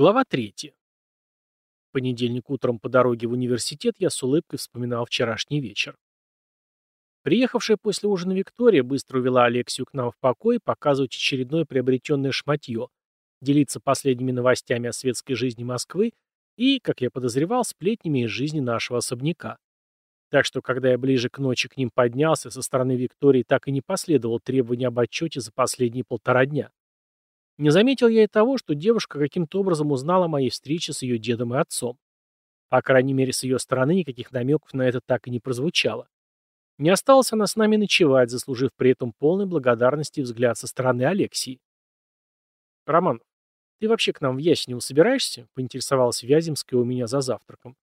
Глава 3. В понедельник утром по дороге в университет я с улыбкой вспоминал вчерашний вечер. Приехавшая после ужина Виктория быстро увела Алексию к нам в покой показывать очередное приобретенное шматье, делиться последними новостями о светской жизни Москвы и, как я подозревал, сплетнями из жизни нашего особняка. Так что, когда я ближе к ночи к ним поднялся, со стороны Виктории так и не последовало требования об отчете за последние полтора дня. Не заметил я и того, что девушка каким-то образом узнала о моей встрече с ее дедом и отцом. По крайней мере, с ее стороны никаких намеков на это так и не прозвучало. Не осталась она с нами ночевать, заслужив при этом полной благодарности взгляд со стороны Алексии. «Роман, ты вообще к нам в Ясенево собираешься?» — поинтересовалась Вяземская у меня за завтраком.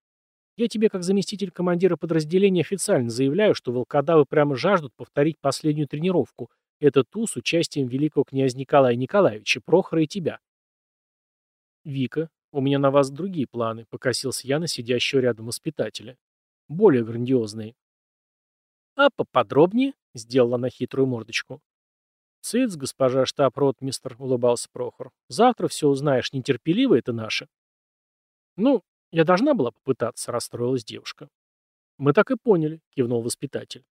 «Я тебе, как заместитель командира подразделения, официально заявляю, что волкодавы прямо жаждут повторить последнюю тренировку, это ту с участием великого князя Николая Николаевича, Прохора и тебя. Вика, у меня на вас другие планы, покосился я на сидящего рядом воспитателя. Более грандиозные. А поподробнее, сделала она хитрую мордочку. Цыц, госпожа штаб-ротмистр, улыбался Прохор. Завтра все узнаешь, нетерпеливо это наше. Ну, я должна была попытаться, расстроилась девушка. Мы так и поняли, кивнул воспитатель.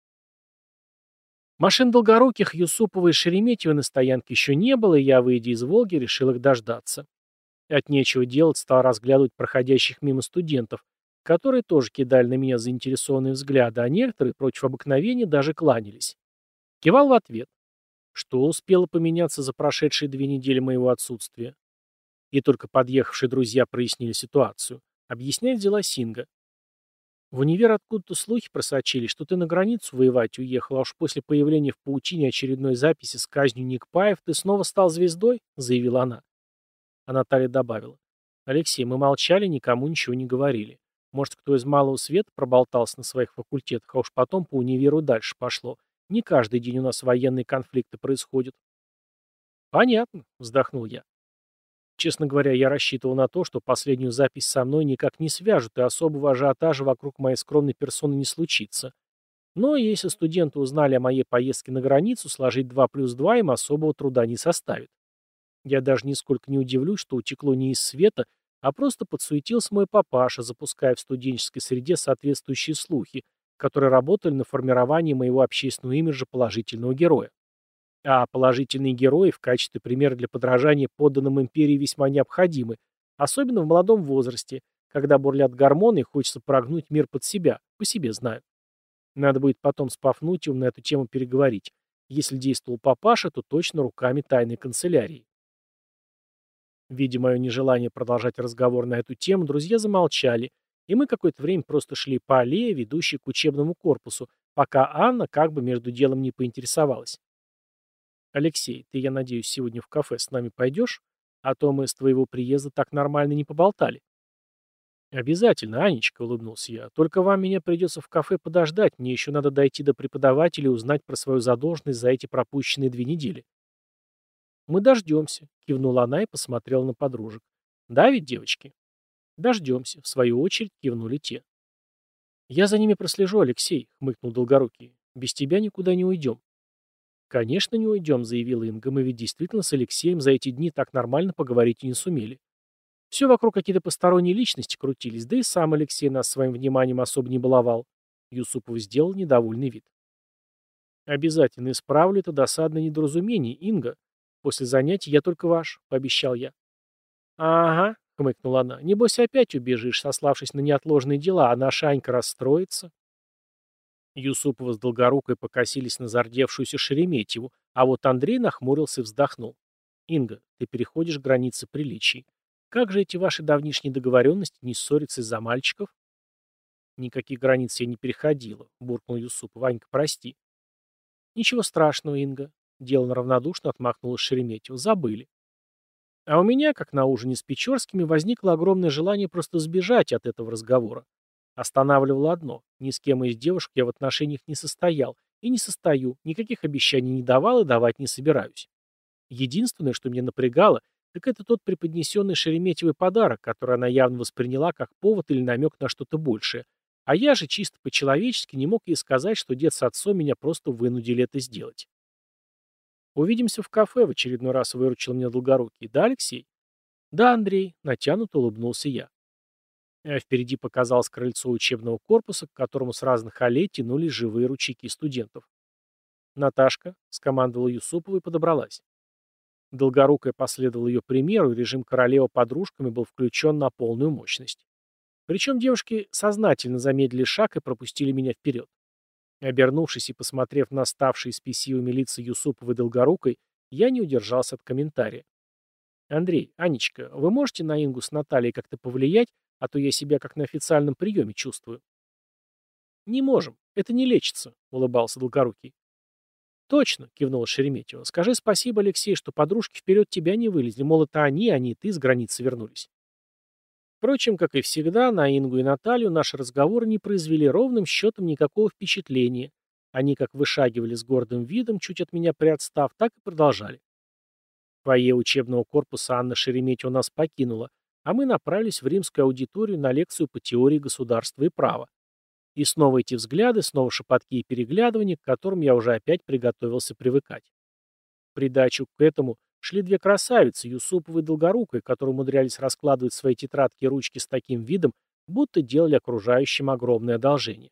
Машин Долгоруких, Юсупова и Шереметьева на стоянке еще не было, и я, выйдя из «Волги», решил их дождаться. От нечего делать стал разглядывать проходящих мимо студентов, которые тоже кидали на меня заинтересованные взгляды, а некоторые, против обыкновения, даже кланялись. Кивал в ответ. Что успело поменяться за прошедшие две недели моего отсутствия? И только подъехавшие друзья прояснили ситуацию. Объяснять дела Синга. В универ откуда-то слухи просочились, что ты на границу воевать уехал, а уж после появления в паутине очередной записи с казнью Никпаев ты снова стал звездой, заявила она. А Наталья добавила. Алексей, мы молчали, никому ничего не говорили. Может, кто из малого света проболтался на своих факультетах, а уж потом по универу дальше пошло. Не каждый день у нас военные конфликты происходят. Понятно, вздохнул я. Честно говоря, я рассчитывал на то, что последнюю запись со мной никак не свяжут, и особого ажиотажа вокруг моей скромной персоны не случится. Но если студенты узнали о моей поездке на границу, сложить 2 плюс 2 им особого труда не составит. Я даже нисколько не удивлюсь, что утекло не из света, а просто подсуетился мой папаша, запуская в студенческой среде соответствующие слухи, которые работали на формирование моего общественного имиджа положительного героя. А положительные герои в качестве примера для подражания подданным империи весьма необходимы, особенно в молодом возрасте, когда бурлят гормоны и хочется прогнуть мир под себя, по себе знаю. Надо будет потом с Пафнутием на эту тему переговорить. Если действовал папаша, то точно руками тайной канцелярии. Видя мое нежелание продолжать разговор на эту тему, друзья замолчали, и мы какое-то время просто шли по аллее, ведущей к учебному корпусу, пока Анна как бы между делом не поинтересовалась. «Алексей, ты, я надеюсь, сегодня в кафе с нами пойдешь? А то мы с твоего приезда так нормально не поболтали». «Обязательно, Анечка», — улыбнулся я. «Только вам меня придется в кафе подождать. Мне еще надо дойти до преподавателя и узнать про свою задолженность за эти пропущенные две недели». «Мы дождемся», — кивнула она и посмотрела на подружек. «Да ведь, девочки?» «Дождемся», — в свою очередь кивнули те. «Я за ними прослежу, Алексей», — хмыкнул Долгорукий. «Без тебя никуда не уйдем». «Конечно, не уйдем», — заявила Инга. «Мы ведь действительно с Алексеем за эти дни так нормально поговорить и не сумели. Все вокруг какие-то посторонние личности крутились, да и сам Алексей нас своим вниманием особо не баловал». Юсупов сделал недовольный вид. «Обязательно исправлю это досадное недоразумение, Инга. После занятий я только ваш», — пообещал я. «Ага», — хмыкнула она. «Небось опять убежишь, сославшись на неотложные дела, а наша Анька расстроится». Юсупова с Долгорукой покосились на зардевшуюся Шереметьеву, а вот Андрей нахмурился и вздохнул. «Инга, ты переходишь границы приличий. Как же эти ваши давнишние договоренности не ссориться из-за мальчиков?» «Никаких границ я не переходила», — буркнул Юсуп. «Ванька, прости». «Ничего страшного, Инга», — делано равнодушно отмахнулась Шереметьева. «Забыли». А у меня, как на ужине с Печорскими, возникло огромное желание просто сбежать от этого разговора. Останавливало одно. Ни с кем из девушек я в отношениях не состоял. И не состою. Никаких обещаний не давал и давать не собираюсь. Единственное, что меня напрягало, так это тот преподнесенный Шереметьевый подарок, который она явно восприняла как повод или намек на что-то большее. А я же чисто по-человечески не мог ей сказать, что дед с отцом меня просто вынудили это сделать. «Увидимся в кафе», — в очередной раз выручил меня Долгорукий. «Да, Алексей?» «Да, Андрей», — натянуто улыбнулся я. А впереди показалось крыльцо учебного корпуса, к которому с разных аллей тянулись живые ручейки студентов. «Наташка», — скомандовала Юсупова и подобралась. Долгорукая последовала ее примеру, и режим королева подружками был включен на полную мощность. Причем девушки сознательно замедлили шаг и пропустили меня вперед. Обернувшись и посмотрев на ставшие спесивыми лица Юсуповой Долгорукой, я не удержался от комментария. «Андрей, Анечка, вы можете на Ингу с Натальей как-то повлиять, а то я себя как на официальном приеме чувствую?» «Не можем. Это не лечится», — улыбался Долгорукий. «Точно», — кивнула Шереметьева. «Скажи спасибо, Алексей, что подружки вперед тебя не вылезли. Мол, это они, а не ты с границы вернулись». Впрочем, как и всегда, на Ингу и Наталью наши разговоры не произвели ровным счетом никакого впечатления. Они как вышагивали с гордым видом, чуть от меня приотстав, так и продолжали. Фойе учебного корпуса Анна Шереметьева нас покинула, а мы направились в римскую аудиторию на лекцию по теории государства и права. И снова эти взгляды, снова шепотки и переглядывания, к которым я уже опять приготовился привыкать. Придачу к этому шли две красавицы, Юсупова и Долгорукая, которые умудрялись раскладывать свои тетрадки и ручки с таким видом, будто делали окружающим огромное одолжение.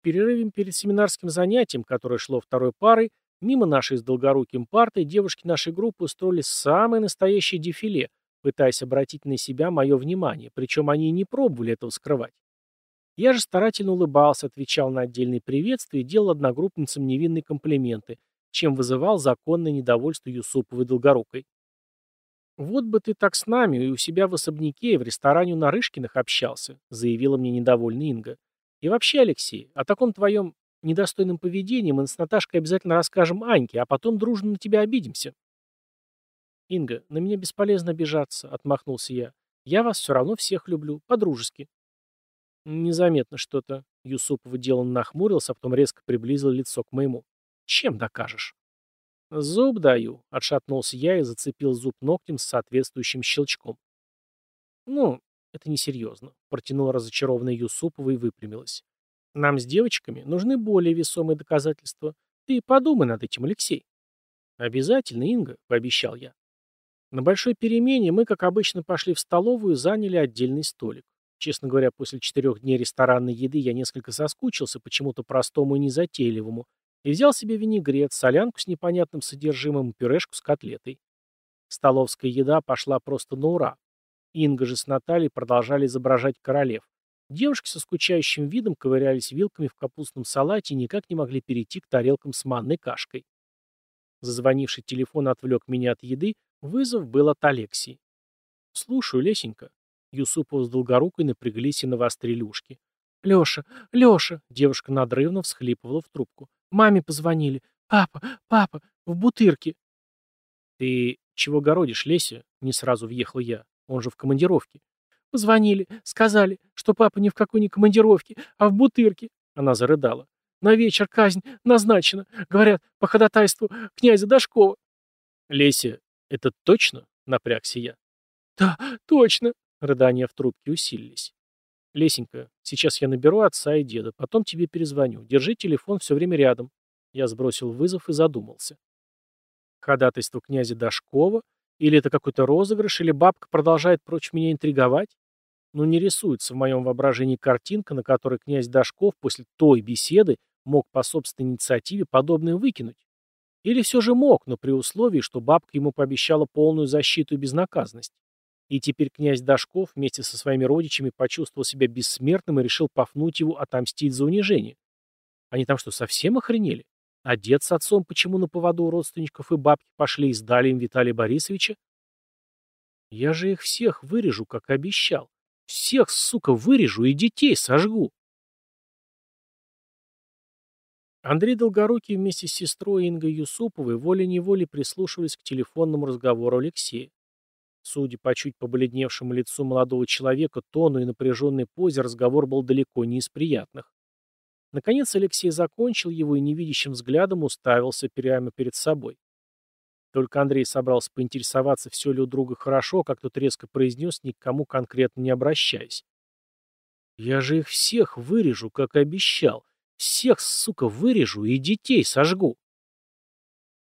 В перед семинарским занятием, которое шло второй парой, мимо нашей с Долгоруким партой девушки нашей группы устроили самое настоящее дефиле, пытаясь обратить на себя мое внимание, причем они и не пробовали этого скрывать. Я же старательно улыбался, отвечал на отдельные приветствия и делал одногруппницам невинные комплименты, чем вызывал законное недовольство Юсуповой Долгорукой. «Вот бы ты так с нами и у себя в особняке, и в ресторане у Нарышкиных общался», заявила мне недовольная Инга. «И вообще, Алексей, о таком твоем недостойном поведении мы с Наташкой обязательно расскажем Аньке, а потом дружно на тебя обидимся». «Инга, на меня бесполезно обижаться», — отмахнулся я. «Я вас все равно всех люблю, по-дружески». Незаметно что-то. Юсупов деланно нахмурился, а потом резко приблизил лицо к моему. Чем докажешь? Зуб даю, отшатнулся я и зацепил зуб ногтем с соответствующим щелчком. Ну, это несерьезно, протянула разочарованная Юсупова и выпрямилась. Нам с девочками нужны более весомые доказательства. Ты подумай над этим, Алексей. Обязательно, Инга, пообещал я. На большой перемене мы, как обычно, пошли в столовую и заняли отдельный столик. Честно говоря, после четырех дней ресторанной еды я несколько соскучился почему-то простому и незатейливому, и взял себе винегрет, солянку с непонятным содержимым и пюрешку с котлетой. Столовская еда пошла просто на ура. Инга же с Натальей продолжали изображать королев. Девушки со скучающим видом ковырялись вилками в капустном салате и никак не могли перейти к тарелкам с манной кашкой. Зазвонивший телефон отвлек меня от еды, вызов был от Алексии. «Слушаю, Лесенька». Юсупов с Долгорукой напряглись и навострили ушки. «Леша! Леша!» — девушка надрывно всхлипывала в трубку. «Маме позвонили. Папа! Папа! В бутырке!» «Ты чего городишь, Леся?» — не сразу въехал я. Он же в командировке. «Позвонили. Сказали, что папа ни в какой не командировке, а в бутырке». Она зарыдала. «На вечер казнь назначена. Говорят, по ходатайству князя Дашкова». «Леся, это точно?» — напрягся я. «Да, точно!» Рыдания в трубке усилились. «Лесенька, сейчас я наберу отца и деда, потом тебе перезвоню. Держи телефон все время рядом». Я сбросил вызов и задумался. Ходатайство князя Дашкова? Или это какой-то розыгрыш? Или бабка продолжает против меня интриговать? Ну, не рисуется в моем воображении картинка, на которой князь Дашков после той беседы мог по собственной инициативе подобное выкинуть. Или все же мог, но при условии, что бабка ему пообещала полную защиту и безнаказанность. И теперь князь Дашков вместе со своими родичами почувствовал себя бессмертным и решил пофнуть его отомстить за унижение. Они там что, совсем охренели? А дед с отцом почему на поводу у родственников и бабки пошли и сдали им Виталия Борисовича? Я же их всех вырежу, как обещал. Всех, сука, вырежу и детей сожгу. Андрей Долгорукий вместе с сестрой Ингой Юсуповой волей-неволей прислушивались к телефонному разговору Алексея. Судя по чуть побледневшему лицу молодого человека, тону и напряженной позе, разговор был далеко не из приятных. Наконец Алексей закончил его и невидящим взглядом уставился прямо перед собой. Только Андрей собрался поинтересоваться, все ли у друга хорошо, как тот резко произнес, ни к кому конкретно не обращаясь. «Я же их всех вырежу, как и обещал. Всех, сука, вырежу и детей сожгу».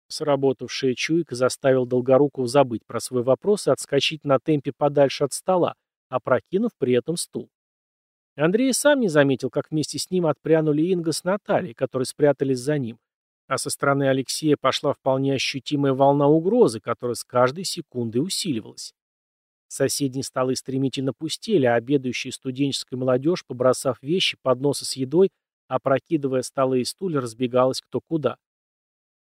Сработавшая чуйка заставил Долгорукова забыть про свой вопрос и отскочить на темпе подальше от стола, опрокинув при этом стул. Андрей сам не заметил, как вместе с ним отпрянули Инга с Натальей, которые спрятались за ним, а со стороны Алексея пошла вполне ощутимая волна угрозы, которая с каждой секундой усиливалась. Соседние столы стремительно пустели, а обедающая студенческая молодежь, побросав вещи, подносы с едой, опрокидывая столы и стулья, разбегалась кто куда.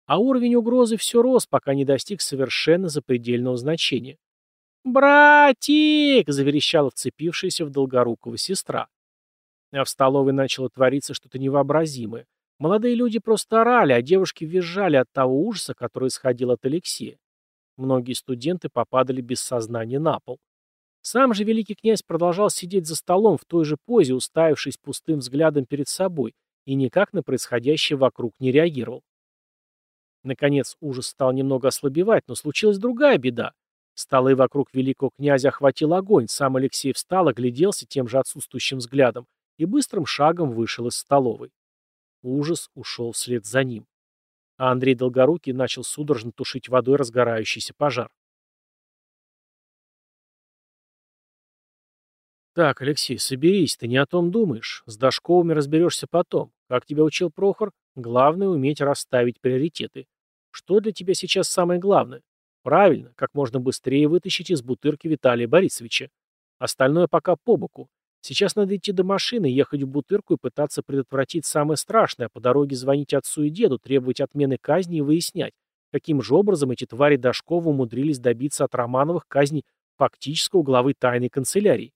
А уровень угрозы все рос, пока не достиг совершенно запредельного значения. «Братик!» — заверещала вцепившаяся в Долгорукова сестра. А в столовой начало твориться что-то невообразимое. Молодые люди просто орали, а девушки визжали от того ужаса, который исходил от Алексея. Многие студенты попадали без сознания на пол. Сам же великий князь продолжал сидеть за столом в той же позе, уставившись пустым взглядом перед собой, и никак на происходящее вокруг не реагировал. Наконец ужас стал немного ослабевать, но случилась другая беда. Столы вокруг великого князя охватил огонь, сам Алексей встал, огляделся тем же отсутствующим взглядом и быстрым шагом вышел из столовой. Ужас ушел вслед за ним. А Андрей Долгорукий начал судорожно тушить водой разгорающийся пожар. «Так, Алексей, соберись, ты не о том думаешь. С Дашковыми разберешься потом. Как тебя учил Прохор, главное — уметь расставить приоритеты. Что для тебя сейчас самое главное? Правильно, как можно быстрее вытащить из бутырки Виталия Борисовича. Остальное пока по боку. Сейчас надо идти до машины, ехать в бутырку и пытаться предотвратить самое страшное, а по дороге звонить отцу и деду, требовать отмены казни и выяснять, каким же образом эти твари Дашкова умудрились добиться от Романовых казни фактического главы тайной канцелярии.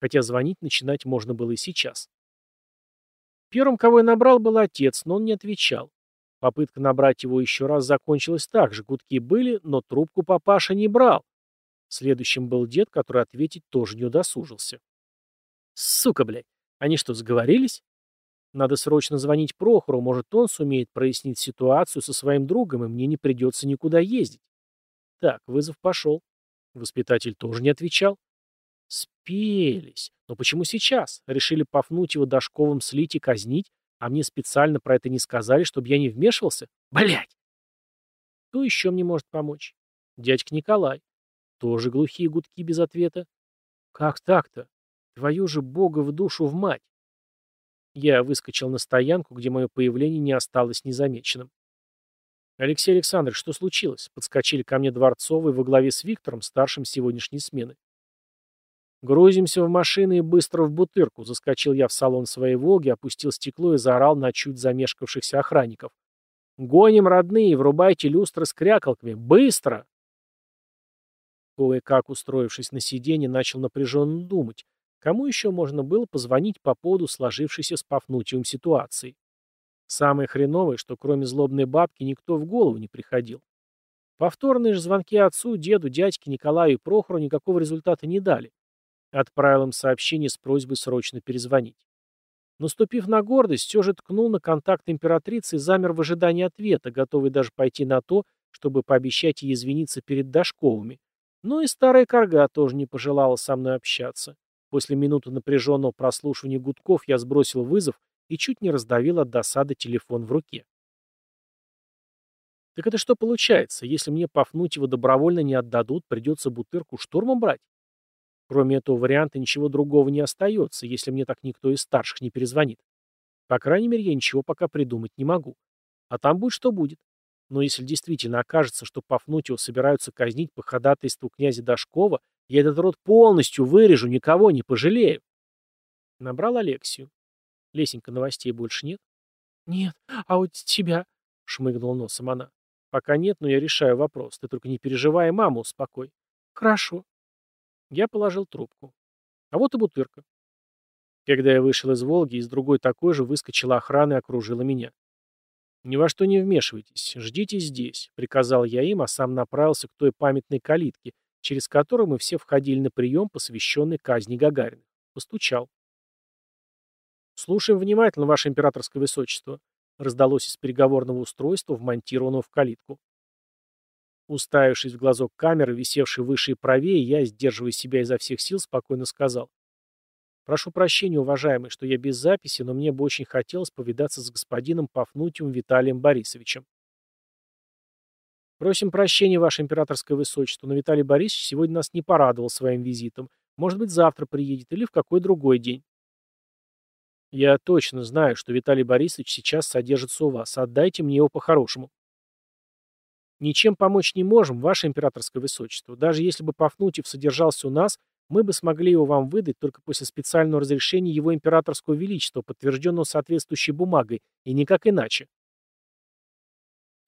Хотя звонить начинать можно было и сейчас. Первым, кого я набрал, был отец, но он не отвечал. Попытка набрать его еще раз закончилась так же. Гудки были, но трубку папаша не брал. Следующим был дед, который ответить тоже не удосужился. Сука, блядь. Они что, сговорились? Надо срочно звонить Прохору, может, он сумеет прояснить ситуацию со своим другом, и мне не придется никуда ездить. Так, вызов пошел. Воспитатель тоже не отвечал. Спелись. Но почему сейчас? Решили пафнуть его дошковым слить и казнить? А мне специально про это не сказали, чтобы я не вмешивался? Блять! Кто еще мне может помочь? Дядька Николай. Тоже глухие гудки без ответа. Как так-то? Твою же бога в душу в мать! Я выскочил на стоянку, где мое появление не осталось незамеченным. «Алексей Александрович, что случилось?» Подскочили ко мне Дворцовый во главе с Виктором, старшим сегодняшней смены. «Грузимся в машины и быстро в бутырку», — заскочил я в салон своей «Волги», опустил стекло и заорал на чуть замешкавшихся охранников. «Гоним, родные, врубайте люстры с крякалками! Быстро!» Кое-как, устроившись на сиденье, начал напряженно думать, кому еще можно было позвонить по поводу сложившейся с Пафнутием ситуации. Самое хреновое, что кроме злобной бабки никто в голову не приходил. Повторные же звонки отцу, деду, дядьке, Николаю и Прохору никакого результата не дали. Отправил им сообщение с просьбой срочно перезвонить. Наступив на гордость, все же ткнул на контакт императрицы и замер в ожидании ответа, готовый даже пойти на то, чтобы пообещать ей извиниться перед Дашковыми. Но и старая корга тоже не пожелала со мной общаться. После минуты напряженного прослушивания гудков я сбросил вызов и чуть не раздавил от досады телефон в руке. Так это что получается? Если мне Пафнутьева добровольно не отдадут, придется бутырку штурмом брать? Кроме этого варианта ничего другого не остается, если мне так никто из старших не перезвонит. По крайней мере, я ничего пока придумать не могу. А там будет что будет. Но если действительно окажется, что Пафнутьева собираются казнить по ходатайству князя Дашкова, я этот род полностью вырежу, никого не пожалею. Набрал Алексию. Лесенька, новостей больше нет? Нет. А вот тебя? Шмыгнул носом она. Пока нет, но я решаю вопрос. Ты только не переживай, маму успокой. Хорошо. Я положил трубку. А вот и бутырка. Когда я вышел из «Волги», из другой такой же выскочила охрана и окружила меня. «Ни во что не вмешивайтесь, ждите здесь», — приказал я им, а сам направился к той памятной калитке, через которую мы все входили на прием, посвященный казни Гагарина. Постучал. «Слушаем внимательно, Ваше Императорское Высочество», — раздалось из переговорного устройства, вмонтированного в калитку. Уставившись в глазок камеры, висевшей выше и правее, я, сдерживая себя изо всех сил, спокойно сказал. «Прошу прощения, уважаемый, что я без записи, но мне бы очень хотелось повидаться с господином Пафнутием Виталием Борисовичем». Просим прощения, Ваше Императорское Высочество, но Виталий Борисович сегодня нас не порадовал своим визитом. Может быть, завтра приедет или в какой другой день. Я точно знаю, что Виталий Борисович сейчас содержится у вас. Отдайте мне его по-хорошему. Ничем помочь не можем, Ваше Императорское Высочество. Даже если бы Пафнутьев содержался у нас, мы бы смогли его вам выдать только после специального разрешения его Императорского Величества, подтвержденного соответствующей бумагой, и никак иначе.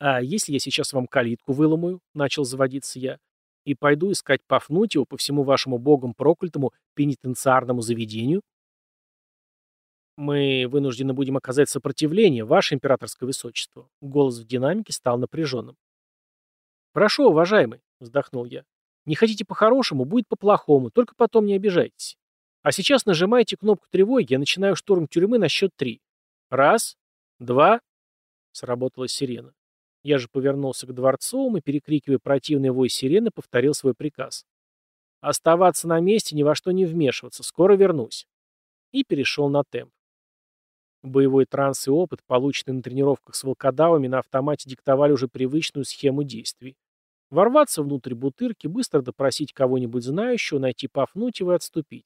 «А если я сейчас вам калитку выломаю?» — начал заводиться я. «И пойду искать Пафнутьева по всему вашему богом проклятому пенитенциарному заведению?» «Мы вынуждены будем оказать сопротивление, ваше императорское высочество». Голос в динамике стал напряженным. «Хорошо, уважаемый», — вздохнул я. «Не хотите по-хорошему, будет по-плохому, только потом не обижайтесь. А сейчас нажимайте кнопку тревоги, я начинаю штурм тюрьмы на счет три. Раз, два...» Сработала сирена. Я же повернулся к Дворцовым и, перекрикивая противный вой сирены, повторил свой приказ. «Оставаться на месте, ни во что не вмешиваться, скоро вернусь». И перешел на темп. Боевой транс и опыт, полученный на тренировках с волкодавами, на автомате диктовали уже привычную схему действий. Ворваться внутрь бутырки, быстро допросить кого-нибудь знающего, найти Пафнутьева и отступить.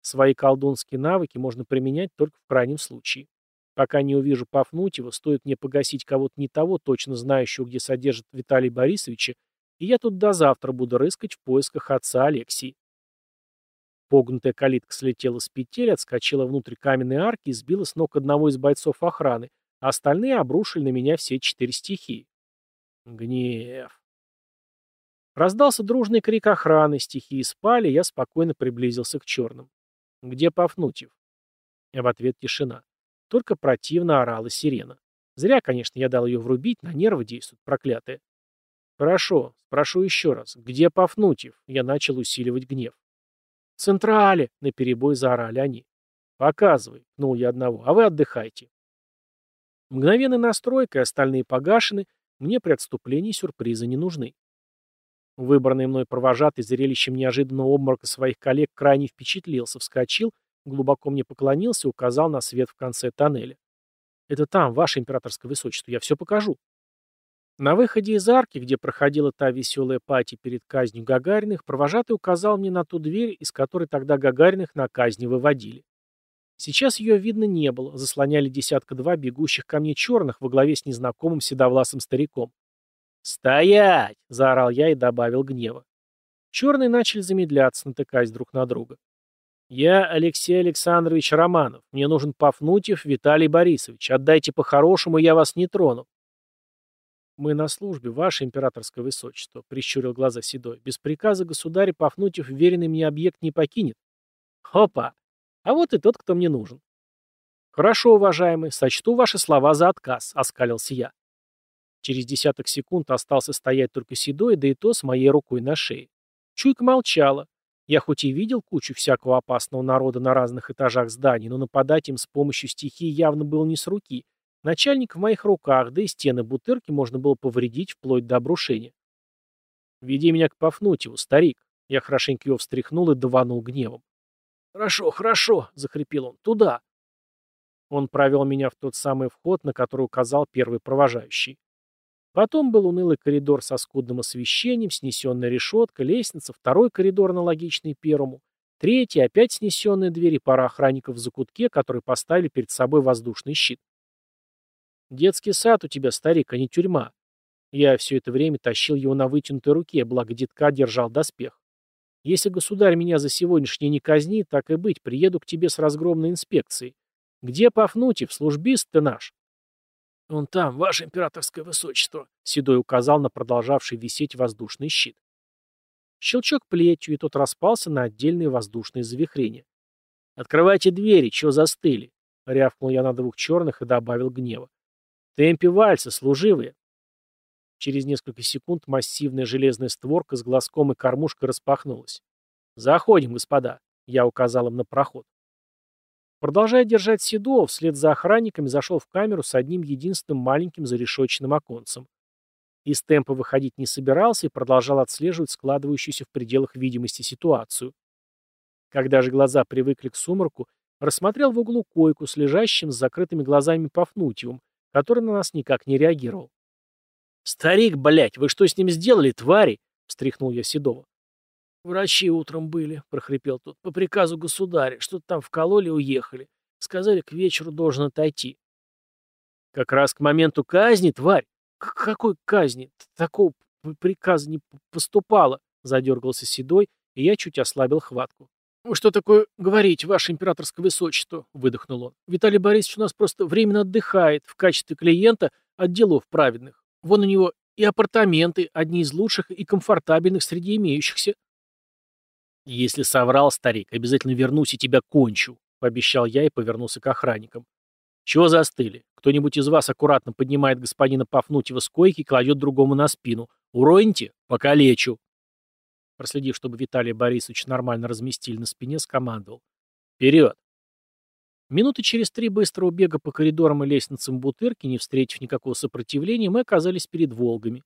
Свои колдунские навыки можно применять только в крайнем случае. Пока не увижу Пафнутьева, стоит мне погасить кого-то не того, точно знающего, где содержит Виталий Борисовича, и я тут до завтра буду рыскать в поисках отца Алексии. Погнутая калитка слетела с петель, отскочила внутрь каменной арки и сбила с ног одного из бойцов охраны, а остальные обрушили на меня все четыре стихии. Гнев. Раздался дружный крик охраны, стихии спали, я спокойно приблизился к черным. «Где Пафнутьев?» А в ответ тишина. Только противно орала сирена. Зря, конечно, я дал ее врубить, на нервы действует, проклятая. Хорошо, спрошу еще раз. Где Пафнутьев? Я начал усиливать гнев. «Централе!» — наперебой заорали они. «Показывай!» — пнул я одного. «А вы отдыхайте!» Мгновенной настройкой, остальные погашены, мне при отступлении сюрпризы не нужны. Выбранный мной провожатый зрелищем неожиданного обморока своих коллег крайне впечатлился, вскочил глубоко мне поклонился и указал на свет в конце тоннеля. «Это там, ваше императорское высочество, я все покажу». На выходе из арки, где проходила та веселая пати перед казнью Гагариных, провожатый указал мне на ту дверь, из которой тогда Гагариных на казни выводили. Сейчас ее видно не было, заслоняли десятка-два бегущих ко мне черных во главе с незнакомым седовласым стариком. «Стоять!» — заорал я и добавил гнева. Черные начали замедляться, натыкаясь друг на друга. «Я Алексей Александрович Романов. Мне нужен Пафнутьев Виталий Борисович. Отдайте по-хорошему, я вас не трону». «Мы на службе, ваше императорское высочество», — прищурил глаза Седой. «Без приказа государя Пафнутьев веренный мне объект не покинет». «Хопа! А вот и тот, кто мне нужен». «Хорошо, уважаемый, сочту ваши слова за отказ», — оскалился я. Через десяток секунд остался стоять только Седой, да и то с моей рукой на шее. Чуйка молчала, я хоть и видел кучу всякого опасного народа на разных этажах зданий, но нападать им с помощью стихии явно было не с руки. Начальник в моих руках, да и стены бутырки можно было повредить вплоть до обрушения. «Веди меня к Пафнутьеву, старик!» Я хорошенько его встряхнул и даванул гневом. «Хорошо, хорошо!» — захрипел он. «Туда!» Он провел меня в тот самый вход, на который указал первый провожающий. Потом был унылый коридор со скудным освещением, снесенная решетка, лестница, второй коридор аналогичный первому, третий, опять снесенная дверь и пара охранников в закутке, которые поставили перед собой воздушный щит. «Детский сад у тебя, старик, а не тюрьма». Я все это время тащил его на вытянутой руке, благо детка держал доспех. «Если государь меня за сегодняшнее не казнит, так и быть, приеду к тебе с разгромной инспекцией. Где Пафнутьев, службист ты наш?» «Он там, ваше императорское высочество», — Седой указал на продолжавший висеть воздушный щит. Щелчок плетью, и тот распался на отдельные воздушные завихрения. «Открывайте двери, чего застыли?» — рявкнул я на двух черных и добавил гнева. «В темпе вальса, служивые!» Через несколько секунд массивная железная створка с глазком и кормушкой распахнулась. «Заходим, господа!» — я указал им на проход. Продолжая держать Седова, вслед за охранниками зашел в камеру с одним единственным маленьким зарешоченным оконцем. Из темпа выходить не собирался и продолжал отслеживать складывающуюся в пределах видимости ситуацию. Когда же глаза привыкли к сумраку, рассмотрел в углу койку с лежащим с закрытыми глазами Пафнутьевым, который на нас никак не реагировал. «Старик, блядь, вы что с ним сделали, твари?» — встряхнул я Седова. «Врачи утром были», — прохрипел тот, — «по приказу государя. Что-то там вкололи уехали. Сказали, к вечеру должен отойти». «Как раз к моменту казни, тварь?» «К какой казни? Такого приказа не поступало», — задергался Седой, и я чуть ослабил хватку. «Вы что такое говорите, ваше императорское высочество?» — выдохнул он. «Виталий Борисович у нас просто временно отдыхает в качестве клиента от делов праведных. Вон у него и апартаменты, одни из лучших и комфортабельных среди имеющихся». «Если соврал, старик, обязательно вернусь и тебя кончу», — пообещал я и повернулся к охранникам. «Чего застыли? Кто-нибудь из вас аккуратно поднимает господина Пафнутьева с койки и кладет другому на спину. Уроните? Покалечу». Проследив, чтобы Виталия Борисович нормально разместили на спине, скомандовал. «Вперед!» Минуты через три быстрого бега по коридорам и лестницам Бутырки, не встретив никакого сопротивления, мы оказались перед «Волгами».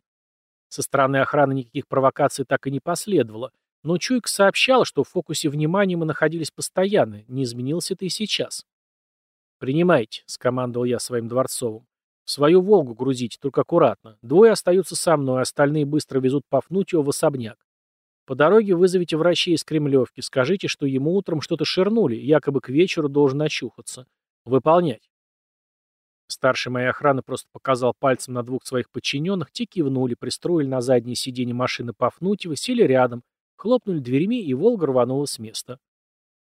Со стороны охраны никаких провокаций так и не последовало, но Чуйка сообщала, что в фокусе внимания мы находились постоянно, не изменилось это и сейчас. «Принимайте», — скомандовал я своим Дворцовым. «В свою «Волгу» грузите, только аккуратно. Двое остаются со мной, остальные быстро везут Пафнутьева в особняк. По дороге вызовите врачей из Кремлевки, скажите, что ему утром что-то шернули, якобы к вечеру должен очухаться. Выполнять. Старший моей охраны просто показал пальцем на двух своих подчиненных, те кивнули, пристроили на заднее сиденье машины Пафнутьева, сели рядом, хлопнули дверьми, и Волга рванула с места.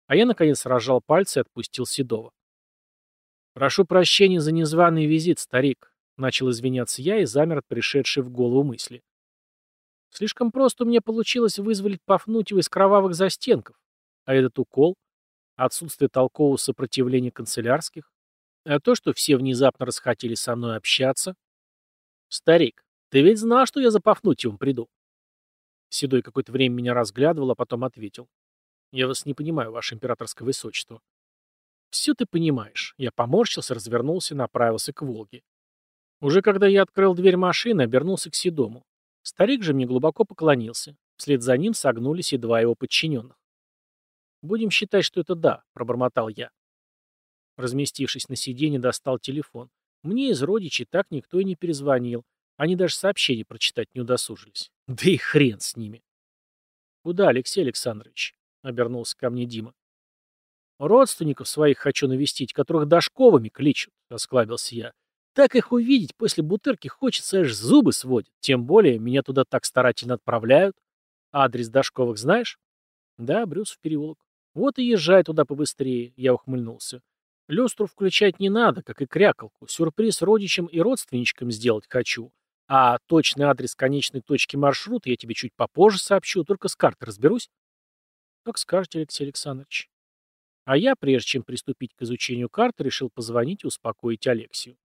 А я, наконец, разжал пальцы и отпустил Седова. «Прошу прощения за незваный визит, старик», — начал извиняться я и замер от пришедшей в голову мысли. Слишком просто меня получилось вызволить Пафнутьева из кровавых застенков. А этот укол? Отсутствие толкового сопротивления канцелярских? А то, что все внезапно расхотели со мной общаться? Старик, ты ведь знал, что я за Пафнутьевым приду? Седой какое-то время меня разглядывал, а потом ответил. Я вас не понимаю, ваше императорское высочество. Все ты понимаешь. Я поморщился, развернулся и направился к Волге. Уже когда я открыл дверь машины, обернулся к Седому. Старик же мне глубоко поклонился. Вслед за ним согнулись и два его подчиненных. «Будем считать, что это да», — пробормотал я. Разместившись на сиденье, достал телефон. Мне из родичей так никто и не перезвонил. Они даже сообщения прочитать не удосужились. Да и хрен с ними. «Куда, Алексей Александрович?» — обернулся ко мне Дима. «Родственников своих хочу навестить, которых Дашковыми кличут», — осклабился я. Так их увидеть после бутырки хочется, аж зубы сводит. Тем более, меня туда так старательно отправляют. Адрес Дашковых знаешь? Да, Брюсов переулок. Вот и езжай туда побыстрее, я ухмыльнулся. Люстру включать не надо, как и крякалку. Сюрприз родичам и родственничкам сделать хочу. А точный адрес конечной точки маршрута я тебе чуть попозже сообщу, только с карты разберусь. Как скажете, Алексей Александрович. А я, прежде чем приступить к изучению карты, решил позвонить и успокоить Алексию.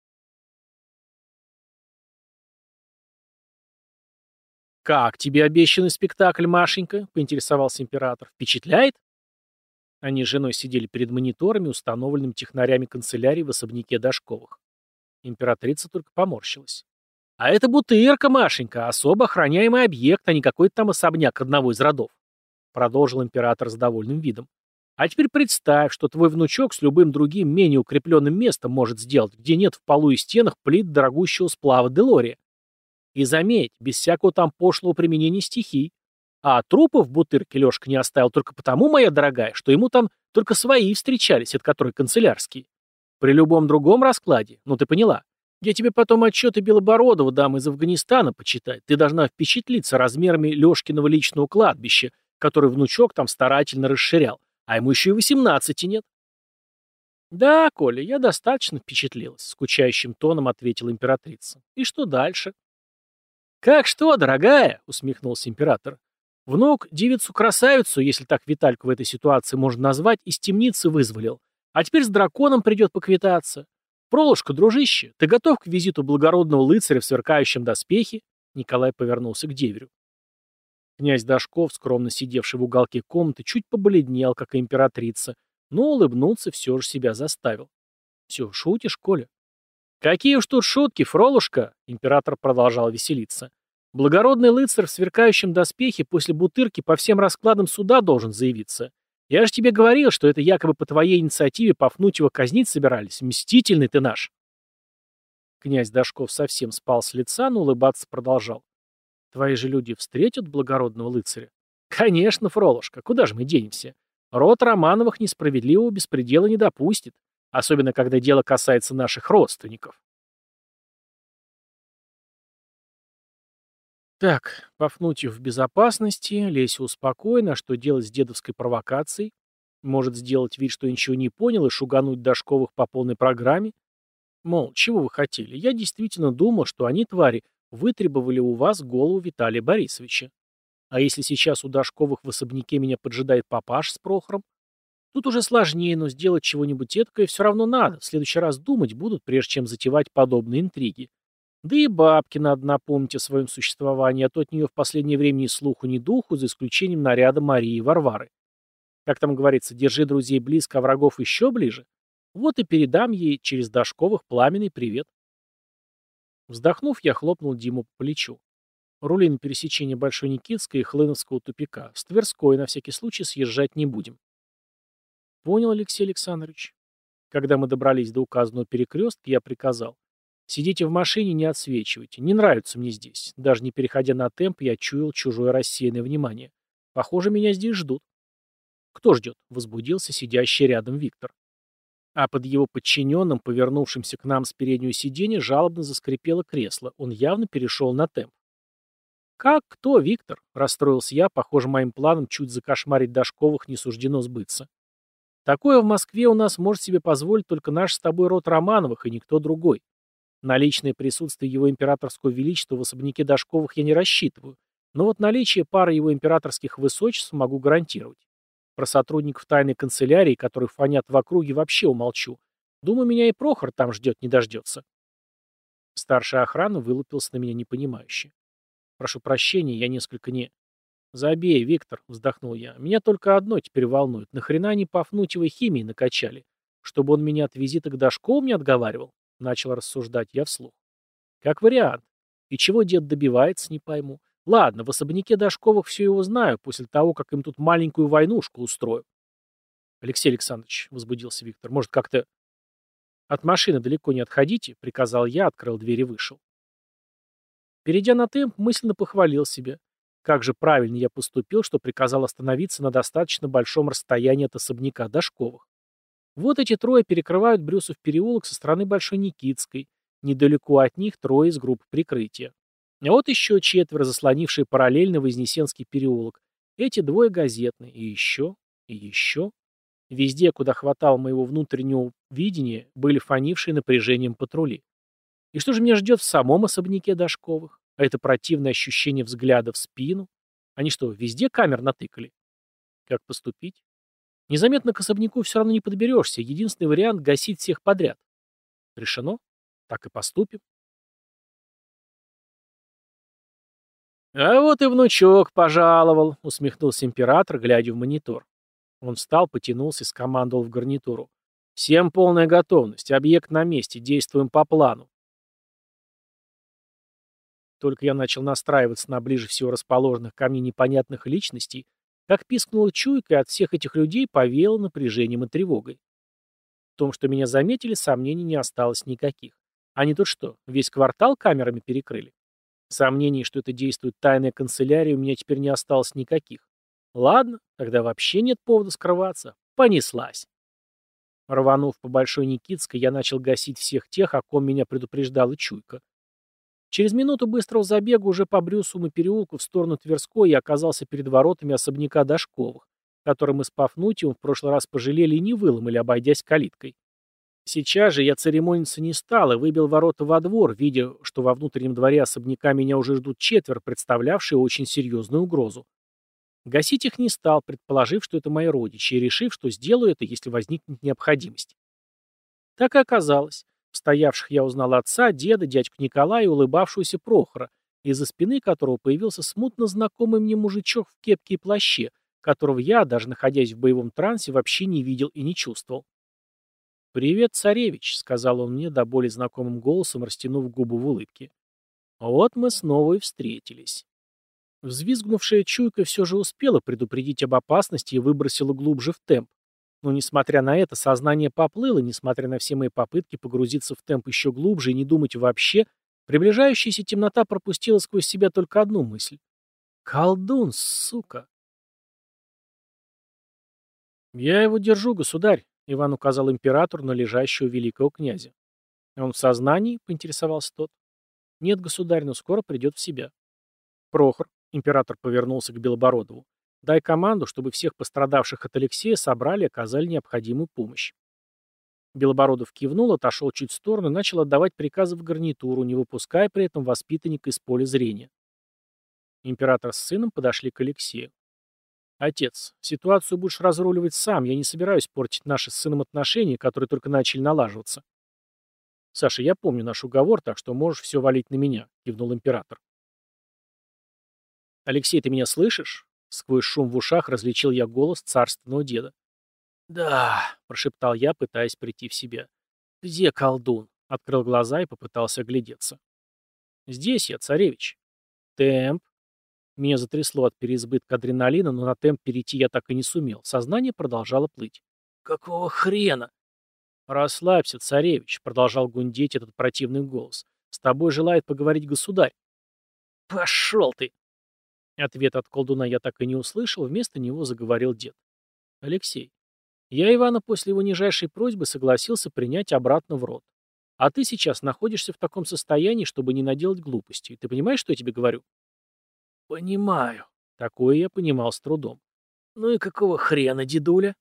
«Как тебе обещанный спектакль, Машенька?» — поинтересовался император. «Впечатляет?» Они с женой сидели перед мониторами, установленными технарями канцелярии в особняке Дашковых. Императрица только поморщилась. «А это бутырка, Машенька, особо охраняемый объект, а не какой-то там особняк одного из родов», — продолжил император с довольным видом. «А теперь представь, что твой внучок с любым другим менее укрепленным местом может сделать, где нет в полу и стенах плит дорогущего сплава Делория. И заметь, без всякого там пошлого применения стихий. А трупов в бутырке Лешка не оставил только потому, моя дорогая, что ему там только свои встречались, от которых канцелярские. При любом другом раскладе, ну ты поняла. Я тебе потом отчеты Белобородова дам из Афганистана почитать. Ты должна впечатлиться размерами Лешкиного личного кладбища, который внучок там старательно расширял. А ему еще и восемнадцати нет. «Да, Коля, я достаточно впечатлилась», — скучающим тоном ответила императрица. «И что дальше?» «Как что, дорогая?» — усмехнулся император. «Внук девицу-красавицу, если так Витальку в этой ситуации можно назвать, из темницы вызволил. А теперь с драконом придет поквитаться. Пролушка, дружище, ты готов к визиту благородного лыцаря в сверкающем доспехе?» Николай повернулся к деверю. Князь Дашков, скромно сидевший в уголке комнаты, чуть побледнел, как и императрица, но улыбнуться все же себя заставил. «Все, шутишь, Коля?» «Какие уж тут шутки, Фролушка!» — император продолжал веселиться. «Благородный лыцарь в сверкающем доспехе после бутырки по всем раскладам суда должен заявиться. Я же тебе говорил, что это якобы по твоей инициативе Пафнутьева казнить собирались. Мстительный ты наш!» Князь Дашков совсем спал с лица, но улыбаться продолжал. Твои же люди встретят благородного лыцаря? Конечно, Фролушка, куда же мы денемся? Род Романовых несправедливого беспредела не допустит, особенно когда дело касается наших родственников. Так, Пафнутьев в безопасности, Леся успокоена, а что делать с дедовской провокацией? Может сделать вид, что ничего не понял, и шугануть Дашковых по полной программе? Мол, чего вы хотели? Я действительно думал, что они, твари, вытребовали у вас голову Виталия Борисовича. А если сейчас у Дашковых в особняке меня поджидает папаш с Прохором? Тут уже сложнее, но сделать чего-нибудь эткое все равно надо. В следующий раз думать будут, прежде чем затевать подобные интриги. Да и бабке надо напомнить о своем существовании, а то от нее в последнее время ни слуху, ни духу, за исключением наряда Марии и Варвары. Как там говорится, держи друзей близко, а врагов еще ближе. Вот и передам ей через Дашковых пламенный привет. Вздохнув, я хлопнул Диму по плечу. Рули на пересечении Большой Никитской и Хлыновского тупика. С Тверской на всякий случай съезжать не будем. Понял, Алексей Александрович. Когда мы добрались до указанного перекрестка, я приказал. Сидите в машине, не отсвечивайте. Не нравится мне здесь. Даже не переходя на темп, я чуял чужое рассеянное внимание. Похоже, меня здесь ждут. Кто ждет? Возбудился сидящий рядом Виктор. А под его подчиненным, повернувшимся к нам с переднего сиденья, жалобно заскрипело кресло. Он явно перешел на темп. «Как? Кто, Виктор?» – расстроился я, похоже, моим планом чуть закошмарить Дашковых не суждено сбыться. «Такое в Москве у нас может себе позволить только наш с тобой род Романовых и никто другой. На личное присутствие его императорского величества в особняке Дашковых я не рассчитываю, но вот наличие пары его императорских высочеств могу гарантировать. Про сотрудников тайной канцелярии, которые фонят в округе, вообще умолчу. Думаю, меня и Прохор там ждет, не дождется. Старшая охрана вылупился на меня непонимающе. Прошу прощения, я несколько не... Забей, Виктор, вздохнул я. Меня только одно теперь волнует. Нахрена они Пафнутьевой химией накачали? Чтобы он меня от визита к Дашкову не отговаривал? Начал рассуждать я вслух. Как вариант. И чего дед добивается, не пойму. Ладно, в особняке Дашковых все его знаю, после того, как им тут маленькую войнушку устрою. Алексей Александрович, возбудился Виктор, может как-то... От машины далеко не отходите, приказал я, открыл дверь и вышел. Перейдя на темп, мысленно похвалил себя. Как же правильно я поступил, что приказал остановиться на достаточно большом расстоянии от особняка Дашковых. Вот эти трое перекрывают Брюсов переулок со стороны Большой Никитской. Недалеко от них трое из группы прикрытия. А вот еще четверо, заслонившие параллельно Вознесенский переулок. Эти двое газетные. И еще, и еще. Везде, куда хватало моего внутреннего видения, были фонившие напряжением патрули. И что же меня ждет в самом особняке Дашковых? А это противное ощущение взгляда в спину? Они что, везде камер натыкали? Как поступить? Незаметно к особняку все равно не подберешься. Единственный вариант — гасить всех подряд. Решено? Так и поступим. «А вот и внучок пожаловал», — усмехнулся император, глядя в монитор. Он встал, потянулся и скомандовал в гарнитуру. «Всем полная готовность. Объект на месте. Действуем по плану». Только я начал настраиваться на ближе всего расположенных ко мне непонятных личностей, как пискнула чуйка, и от всех этих людей повеяло напряжением и тревогой. В том, что меня заметили, сомнений не осталось никаких. Они тут что, весь квартал камерами перекрыли? Сомнений, что это действует тайная канцелярия, у меня теперь не осталось никаких. Ладно, тогда вообще нет повода скрываться. Понеслась. Рванув по Большой Никитской, я начал гасить всех тех, о ком меня предупреждала чуйка. Через минуту быстрого забега уже по Брюсовому переулку в сторону Тверской я оказался перед воротами особняка Дашковых, которые мы с Пафнутием в прошлый раз пожалели и не выломали, обойдясь калиткой. Сейчас же я церемониться не стал и выбил ворота во двор, видя, что во внутреннем дворе особняка меня уже ждут четверо, представлявшие очень серьезную угрозу. Гасить их не стал, предположив, что это мои родичи, и решив, что сделаю это, если возникнет необходимость. Так и оказалось. Стоявших я узнал отца, деда, дядьку Николая и улыбавшуюся Прохора, из-за спины которого появился смутно знакомый мне мужичок в кепке и плаще, которого я, даже находясь в боевом трансе, вообще не видел и не чувствовал. «Привет, царевич», — сказал он мне до боли знакомым голосом, растянув губы в улыбке. Вот мы снова и встретились. Взвизгнувшая чуйка все же успела предупредить об опасности и выбросила глубже в темп. Но, несмотря на это, сознание поплыло, несмотря на все мои попытки погрузиться в темп еще глубже и не думать вообще, приближающаяся темнота пропустила сквозь себя только одну мысль. «Колдун, сука!» «Я его держу, государь», — Иван указал император на лежащего великого князя. «Он в сознании?» — поинтересовался тот. «Нет, государь, но скоро придет в себя». «Прохор», — император повернулся к Белобородову, «дай команду, чтобы всех пострадавших от Алексея собрали и оказали необходимую помощь». Белобородов кивнул, отошел чуть в сторону и начал отдавать приказы в гарнитуру, не выпуская при этом воспитанника из поля зрения. Император с сыном подошли к Алексею. «Отец, ситуацию будешь разруливать сам, я не собираюсь портить наши с сыном отношения, которые только начали налаживаться». «Саша, я помню наш уговор, так что можешь все валить на меня», — кивнул император. «Алексей, ты меня слышишь?» Сквозь шум в ушах различил я голос царственного деда. «Да», — прошептал я, пытаясь прийти в себя. «Где колдун?» — открыл глаза и попытался оглядеться. «Здесь я, царевич». «Темп», меня затрясло от переизбытка адреналина, но на темп перейти я так и не сумел. Сознание продолжало плыть. «Какого хрена?» «Расслабься, царевич», — продолжал гундеть этот противный голос. «С тобой желает поговорить государь». «Пошел ты!» Ответ от колдуна я так и не услышал, вместо него заговорил дед. «Алексей, я Ивана после его нижайшей просьбы согласился принять обратно в рот. А ты сейчас находишься в таком состоянии, чтобы не наделать глупостей. Ты понимаешь, что я тебе говорю?» «Понимаю». Такое я понимал с трудом. «Ну и какого хрена, дедуля?»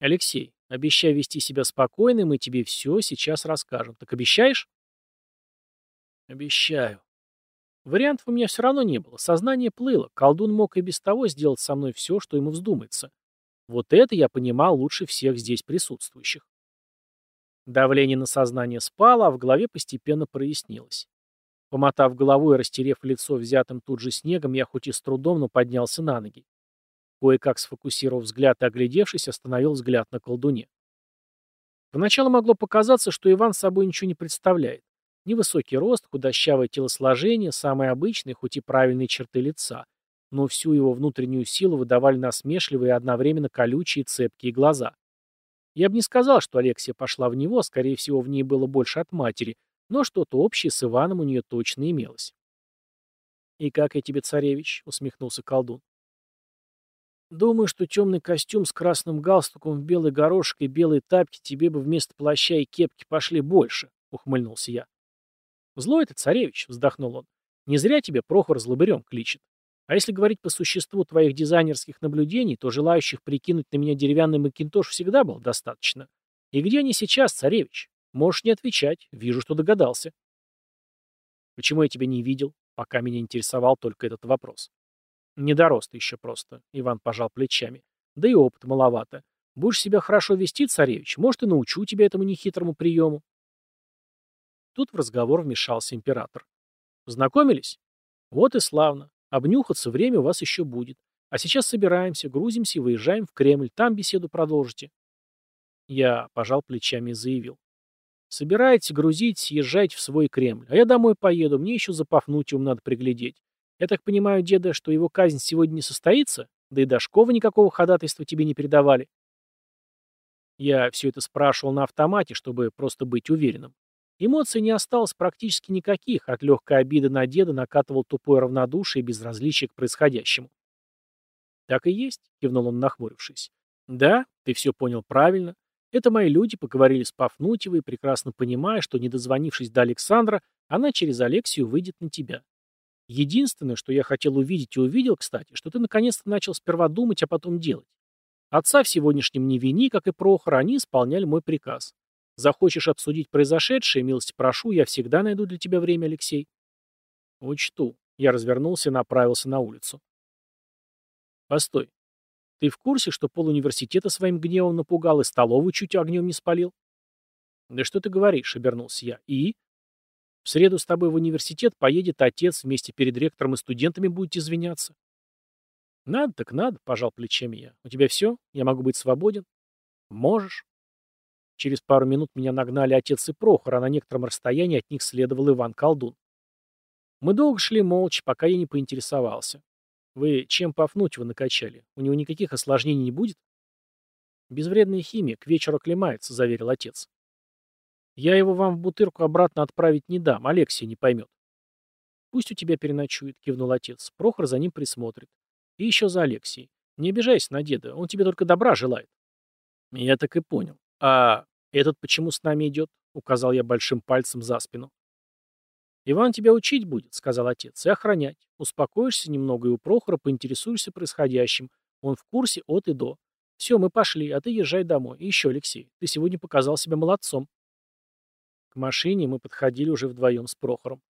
«Алексей, обещай вести себя спокойно, мы тебе все сейчас расскажем. Так обещаешь?» «Обещаю». Вариантов у меня все равно не было. Сознание плыло. Колдун мог и без того сделать со мной все, что ему вздумается. Вот это я понимал лучше всех здесь присутствующих. Давление на сознание спало, а в голове постепенно прояснилось. Помотав головой и растерев лицо взятым тут же снегом, я хоть и с трудом, но поднялся на ноги. Кое-как сфокусировав взгляд и оглядевшись, остановил взгляд на колдуне. Поначалу могло показаться, что Иван собой ничего не представляет. Невысокий рост, худощавое телосложение, самые обычные, хоть и правильные черты лица, но всю его внутреннюю силу выдавали насмешливые и одновременно колючие цепкие глаза. Я бы не сказал, что Алексия пошла в него, скорее всего, в ней было больше от матери, но что-то общее с Иваном у нее точно имелось. «И как я тебе, царевич?» — усмехнулся колдун. «Думаю, что темный костюм с красным галстуком в белый горошек и белые тапки тебе бы вместо плаща и кепки пошли больше», — ухмыльнулся я. «Злой ты, царевич», — вздохнул он. «Не зря тебе Прохор злобырем кличет. А если говорить по существу твоих дизайнерских наблюдений, то желающих прикинуть на меня деревянный макинтош всегда было достаточно. И где они сейчас, царевич? Можешь не отвечать. Вижу, что догадался. Почему я тебя не видел? Пока меня интересовал только этот вопрос. Не дорос ты еще просто. Иван пожал плечами. Да и опыт маловато. Будешь себя хорошо вести, царевич, может, и научу тебя этому нехитрому приему. Тут в разговор вмешался император. Знакомились? Вот и славно. Обнюхаться время у вас еще будет. А сейчас собираемся, грузимся и выезжаем в Кремль. Там беседу продолжите. Я пожал плечами и заявил. Собирайте, грузите, езжайте в свой Кремль. А я домой поеду, мне еще за Пафнутиум надо приглядеть. Я так понимаю, деда, что его казнь сегодня не состоится? Да и Дашкова никакого ходатайства тебе не передавали. Я все это спрашивал на автомате, чтобы просто быть уверенным. Эмоций не осталось практически никаких, от легкой обиды на деда накатывал тупое равнодушие и безразличие к происходящему. «Так и есть», — кивнул он, нахмурившись. «Да, ты все понял правильно. Это мои люди поговорили с Пафнутьевой, прекрасно понимая, что, не дозвонившись до Александра, она через Алексию выйдет на тебя. Единственное, что я хотел увидеть и увидел, кстати, что ты наконец-то начал сперва думать, а потом делать. Отца в сегодняшнем не вини, как и Прохор, они исполняли мой приказ. Захочешь обсудить произошедшее, милости прошу, я всегда найду для тебя время, Алексей. Учту. Я развернулся и направился на улицу. Постой. Ты в курсе, что пол университета своим гневом напугал и столовую чуть огнем не спалил? Да что ты говоришь, обернулся я. И? В среду с тобой в университет поедет отец, вместе перед ректором и студентами будете извиняться. Надо так надо, пожал плечами я. У тебя все? Я могу быть свободен? Можешь. Через пару минут меня нагнали отец и Прохор, а на некотором расстоянии от них следовал Иван Колдун. Мы долго шли молча, пока я не поинтересовался. Вы чем Пафнутьева накачали? У него никаких осложнений не будет? Безвредная химия, к вечеру оклемается, заверил отец. Я его вам в бутырку обратно отправить не дам, Алексей не поймет. Пусть у тебя переночует, кивнул отец. Прохор за ним присмотрит. И еще за Алексей. Не обижайся на деда, он тебе только добра желает. Я так и понял. А этот почему с нами идет? Указал я большим пальцем за спину. «Иван тебя учить будет», — сказал отец, — «и охранять. Успокоишься немного и у Прохора поинтересуешься происходящим. Он в курсе от и до. Все, мы пошли, а ты езжай домой. И еще, Алексей, ты сегодня показал себя молодцом». К машине мы подходили уже вдвоем с Прохором.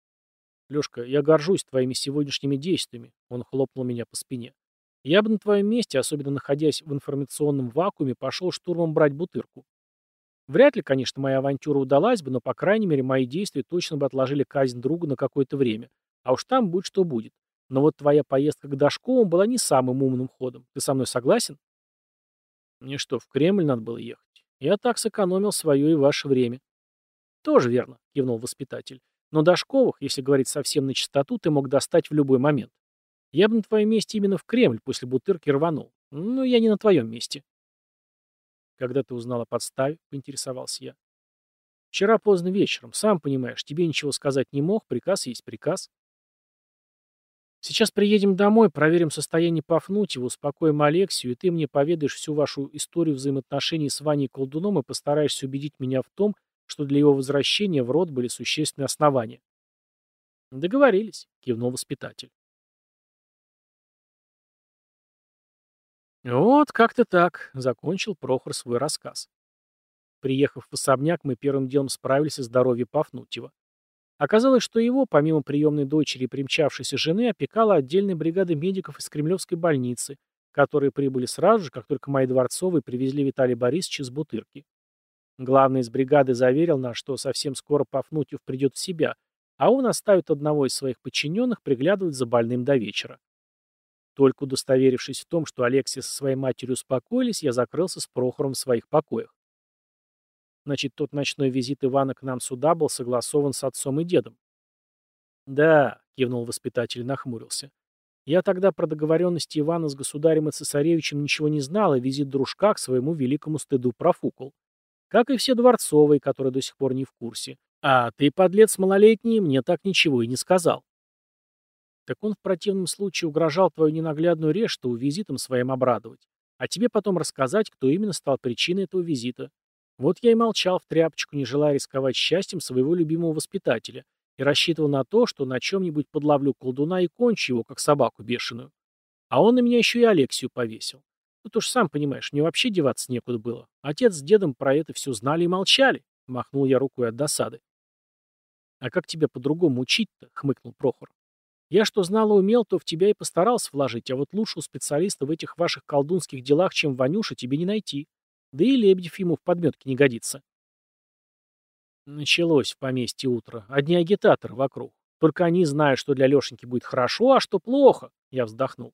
«Лешка, я горжусь твоими сегодняшними действиями», — он хлопнул меня по спине. «Я бы на твоем месте, особенно находясь в информационном вакууме, пошел штурмом брать бутырку. Вряд ли, конечно, моя авантюра удалась бы, но, по крайней мере, мои действия точно бы отложили казнь друга на какое-то время. А уж там будет что будет. Но вот твоя поездка к Дашковым была не самым умным ходом. Ты со мной согласен? Мне что, в Кремль надо было ехать? Я так сэкономил свое и ваше время. Тоже верно, кивнул воспитатель. Но Дашковых, если говорить совсем на чистоту, ты мог достать в любой момент. Я бы на твоем месте именно в Кремль после бутырки рванул. Но я не на твоем месте. Когда ты узнал о подставе, поинтересовался я. Вчера поздно вечером. Сам понимаешь, тебе ничего сказать не мог, приказ есть приказ. Сейчас приедем домой, проверим состояние Пафнутьева, успокоим Алексию, и ты мне поведаешь всю вашу историю взаимоотношений с Ваней Колдуном и постараешься убедить меня в том, что для его возвращения в род были существенные основания. Договорились, кивнул воспитатель. «Вот как-то так», — закончил Прохор свой рассказ. Приехав в особняк, мы первым делом справились о здоровье Пафнутьева. Оказалось, что его, помимо приемной дочери и примчавшейся жены, опекала отдельная бригада медиков из Кремлевской больницы, которые прибыли сразу же, как только мои дворцовые привезли Виталия Борисовича с бутырки. Главный из бригады заверил нас, что совсем скоро Пафнутьев придет в себя, а он оставит одного из своих подчиненных приглядывать за больным до вечера. Только удостоверившись в том, что Алексия со своей матерью успокоились, я закрылся с Прохором в своих покоях. Значит, тот ночной визит Ивана к нам сюда был согласован с отцом и дедом. «Да», — кивнул воспитатель и нахмурился. «Я тогда про договоренности Ивана с государем и цесаревичем ничего не знал, и визит дружка к своему великому стыду профукал. Как и все дворцовые, которые до сих пор не в курсе. А ты, подлец малолетний, мне так ничего и не сказал. Так он в противном случае угрожал твою ненаглядную решту визитом своим обрадовать, а тебе потом рассказать, кто именно стал причиной этого визита. Вот я и молчал в тряпочку, не желая рисковать счастьем своего любимого воспитателя, и рассчитывал на то, что на чем-нибудь подловлю колдуна и кончу его, как собаку бешеную. А он на меня еще и Алексию повесил. Тут уж сам понимаешь, мне вообще деваться некуда было. Отец с дедом про это все знали и молчали. Махнул я рукой от досады. «А как тебя по-другому учить-то?» — хмыкнул Прохор. Я что знал и умел, то в тебя и постарался вложить, а вот лучшего специалиста в этих ваших колдунских делах, чем Ванюша, тебе не найти. Да и Лебедев ему в подметке не годится. Началось в поместье утро. Одни агитаторы вокруг. Только они знают, что для Лешеньки будет хорошо, а что плохо. Я вздохнул.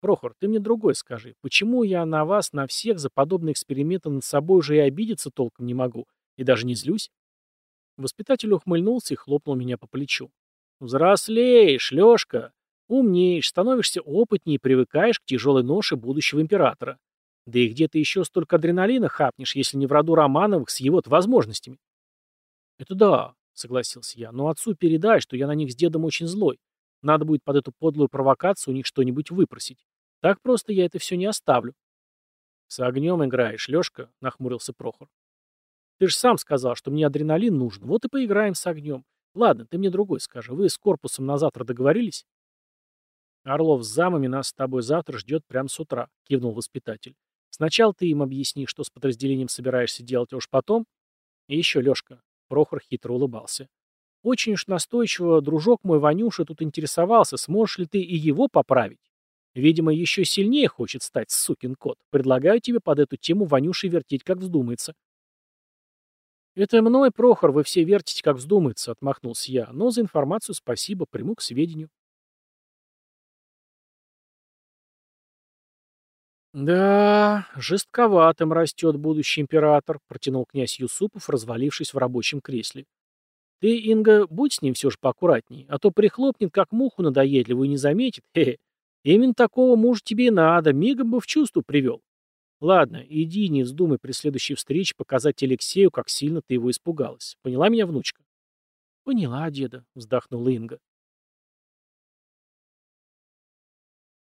Прохор, ты мне другой скажи. Почему я на вас, на всех за подобные эксперименты над собой уже и обидеться толком не могу? И даже не злюсь? Воспитатель ухмыльнулся и хлопнул меня по плечу. Взрослеешь, Лёшка, умнеешь, становишься опытнее и привыкаешь к тяжелой ноше будущего императора. Да и где ты еще столько адреналина хапнешь, если не в роду Романовых с его возможностями? Это да, согласился я, но отцу передай, что я на них с дедом очень злой. Надо будет под эту подлую провокацию у них что-нибудь выпросить. Так просто я это все не оставлю. С огнем играешь, Лёшка, нахмурился Прохор. Ты же сам сказал, что мне адреналин нужен, вот и поиграем с огнем. Ладно, ты мне другой скажи. Вы с корпусом на завтра договорились? Орлов с замами нас с тобой завтра ждет прямо с утра, кивнул воспитатель. Сначала ты им объясни, что с подразделением собираешься делать, а уж потом... И еще, Лешка, Прохор хитро улыбался. Очень уж настойчиво дружок мой Ванюша тут интересовался, сможешь ли ты и его поправить. Видимо, еще сильнее хочет стать сукин кот. Предлагаю тебе под эту тему Ванюши вертеть, как вздумается. «Это мной, Прохор, вы все вертите, как вздумается», — отмахнулся я. «Но за информацию спасибо, приму к сведению». «Да, жестковатым растет будущий император», — протянул князь Юсупов, развалившись в рабочем кресле. «Ты, Инга, будь с ним все же поаккуратней, а то прихлопнет, как муху надоедливую, и не заметит. Хе-хе. Именно такого мужа тебе и надо, мигом бы в чувство привел. Ладно, иди, не вздумай при следующей встрече показать Алексею, как сильно ты его испугалась. Поняла меня, внучка? Поняла, деда, вздохнула Инга.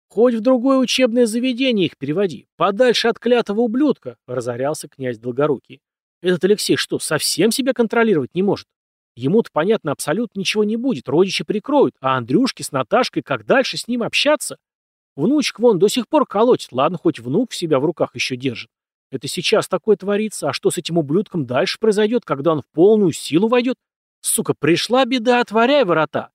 Хоть в другое учебное заведение их переводи, подальше от клятого ублюдка, разорялся князь Долгорукий. Этот Алексей что, совсем себя контролировать не может? Ему-то, понятно, абсолютно ничего не будет, родичи прикроют, а Андрюшке с Наташкой как дальше с ним общаться? Внучек вон до сих пор колотит, ладно, хоть внук себя в руках еще держит. Это сейчас такое творится, а что с этим ублюдком дальше произойдет, когда он в полную силу войдет? Сука, пришла беда, отворяй ворота.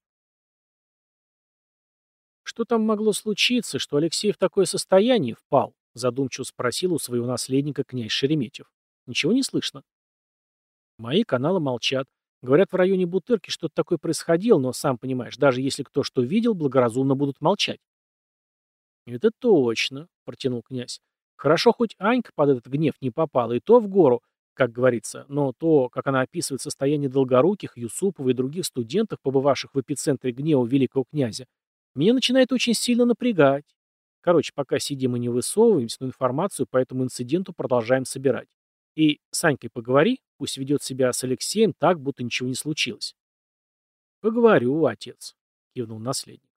Что там могло случиться, что Алексей в такое состояние впал? Задумчиво спросил у своего наследника князь Шереметьев. Ничего не слышно. Мои каналы молчат. Говорят, в районе Бутырки что-то такое происходило, но, сам понимаешь, даже если кто что видел, благоразумно будут молчать. «Это точно», — протянул князь. «Хорошо, хоть Анька под этот гнев не попала, и то в гору, как говорится, но то, как она описывает состояние Долгоруких, Юсупова и других студентов, побывавших в эпицентре гнева великого князя, меня начинает очень сильно напрягать. Короче, пока сидим и не высовываемся, но информацию по этому инциденту продолжаем собирать. И с Анькой поговори, пусть ведет себя с Алексеем так, будто ничего не случилось. «Поговорю, отец», — кивнул наследник.